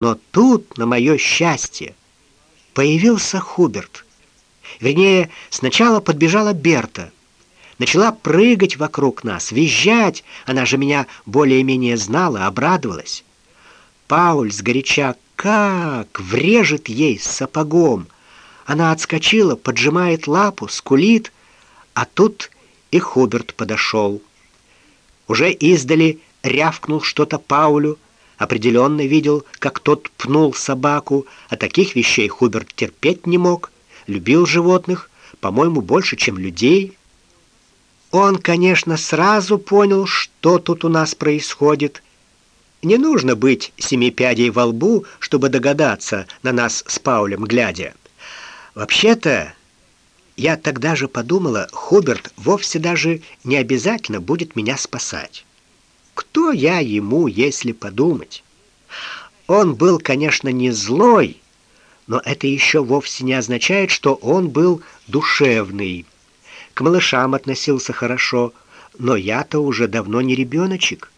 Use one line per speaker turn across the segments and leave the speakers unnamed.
Но тут, на мое счастье, появился Хуберт. Вернее, сначала подбежала Берта. Начала прыгать вокруг нас, визжать. Она же меня более-менее знала, обрадовалась. Пауль сгоряча как врежет ей сапогом. Она отскочила, поджимает лапу, скулит, а тут и Хуберт подошел. Уже издали рявкнул что-то Паулю, определенно видел, как тот пнул собаку, а таких вещей Хуберт терпеть не мог, любил животных, по-моему, больше, чем людей. Он, конечно, сразу понял, что тут у нас происходит. Не нужно быть семи пядей во лбу, чтобы догадаться на нас с Паулем глядя. Вообще-то, я тогда же подумала, Хуберт вовсе даже не обязательно будет меня спасать. Кто я ему, если подумать? Он был, конечно, не злой, но это еще вовсе не означает, что он был душевный. К малышам относился хорошо, но я-то уже давно не ребеночек.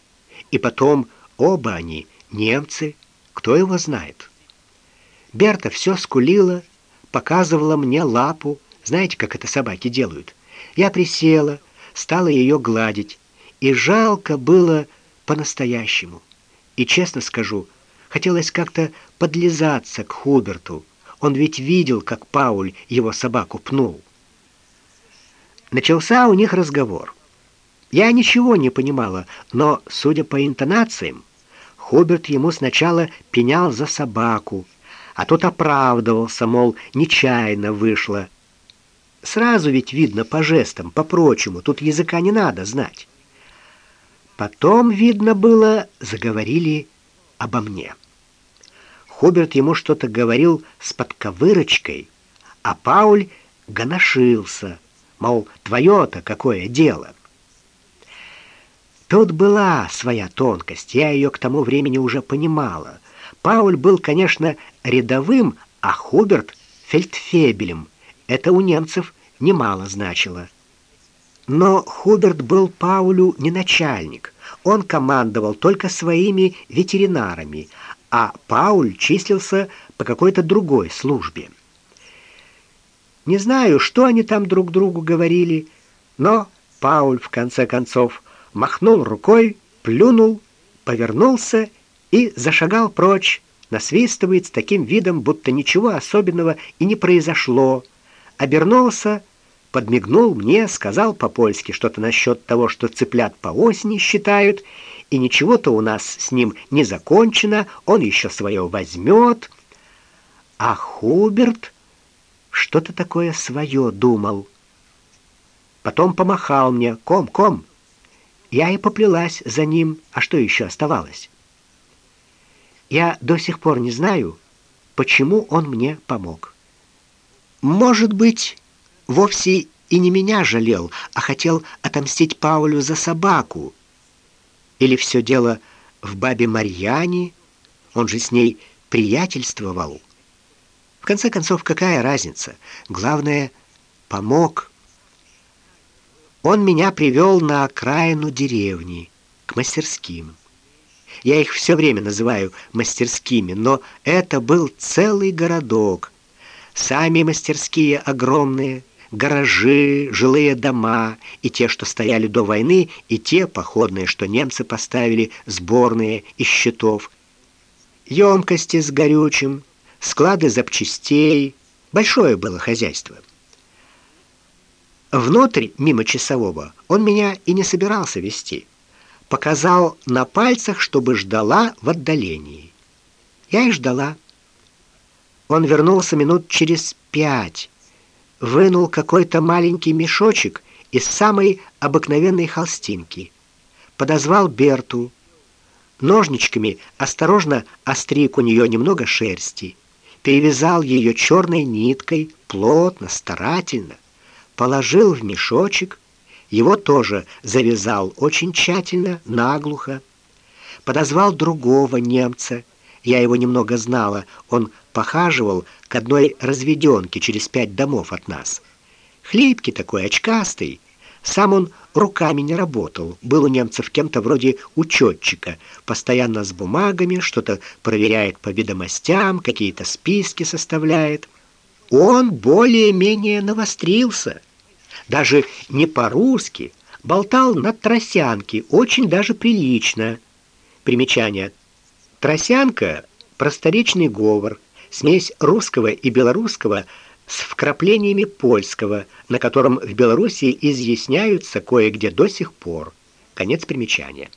И потом оба они немцы, кто его знает. Берта все скулила, показывала мне лапу. Знаете, как это собаки делают? Я присела, стала ее гладить и жалко было по-настоящему. И честно скажу, хотелось как-то подлизаться к Хуберту. Он ведь видел, как Пауль его собаку пнул. Начался у них разговор. Я ничего не понимала, но, судя по интонациям, Хуберт ему сначала пенял за собаку, а тот оправдывался, мол, нечаянно вышло. Сразу ведь видно по жестам, по прочему, тут языка не надо знать. Потом, видно было, заговорили обо мне. Хуберт ему что-то говорил с подковырочкой, а Пауль гоношился, мол, твое-то какое дело. Тут была своя тонкость, я ее к тому времени уже понимала. Пауль был, конечно, рядовым, а Хуберт — фельдфебелем. Это у немцев немало значило. Но Хуберт был Паулю не начальник. Он командовал только своими ветеринарами, а Пауль числился по какой-то другой службе. Не знаю, что они там друг другу говорили, но Пауль в конце концов махнул рукой, плюнул, повернулся и зашагал прочь, насвистывает с таким видом, будто ничего особенного и не произошло. Обернулся подмигнул мне, сказал по-польски что-то насчет того, что цыплят по осени считают, и ничего-то у нас с ним не закончено, он еще свое возьмет. А Хуберт что-то такое свое думал. Потом помахал мне: "Ком-ком". Я и поплелась за ним, а что еще оставалось? Я до сих пор не знаю, почему он мне помог. Может быть, вовсе и не меня жалел, а хотел отомстить Паулю за собаку. Или все дело в бабе Марьяне, он же с ней приятельствовал. В конце концов, какая разница? Главное, помог. Он меня привел на окраину деревни, к мастерским. Я их все время называю мастерскими, но это был целый городок. Сами мастерские огромные, гаражи, жилые дома, и те, что стояли до войны, и те походные, что немцы поставили, сборные из щитов. Емкости с горючим, склады запчастей, большое было хозяйство. Внутрь, мимо часового, он меня и не собирался вести. Показал на пальцах, чтобы ждала в отдалении. Я и ждала. Он вернулся минут через пять вынул какой-то маленький мешочек из самой обыкновенной холстинки. Подозвал Берту. Ножничками осторожно остриг у нее немного шерсти. Перевязал ее черной ниткой, плотно, старательно. Положил в мешочек. Его тоже завязал очень тщательно, наглухо. Подозвал другого немца. Я его немного знала. Он похаживал к одной разведенке через пять домов от нас. Хлипкий такой, очкастый, Сам он руками не работал. Был у немцев кем-то вроде учетчика. Постоянно с бумагами, что-то проверяет по ведомостям, какие-то списки составляет. Он более-менее навострился. Даже не по-русски, болтал на тросянке, очень даже прилично. Примечание. Тросянка – просторечный говор, смесь русского и белорусского – с вкраплениями польского, на котором в Белоруссии изъясняются кое-где до сих пор. Конец примечания.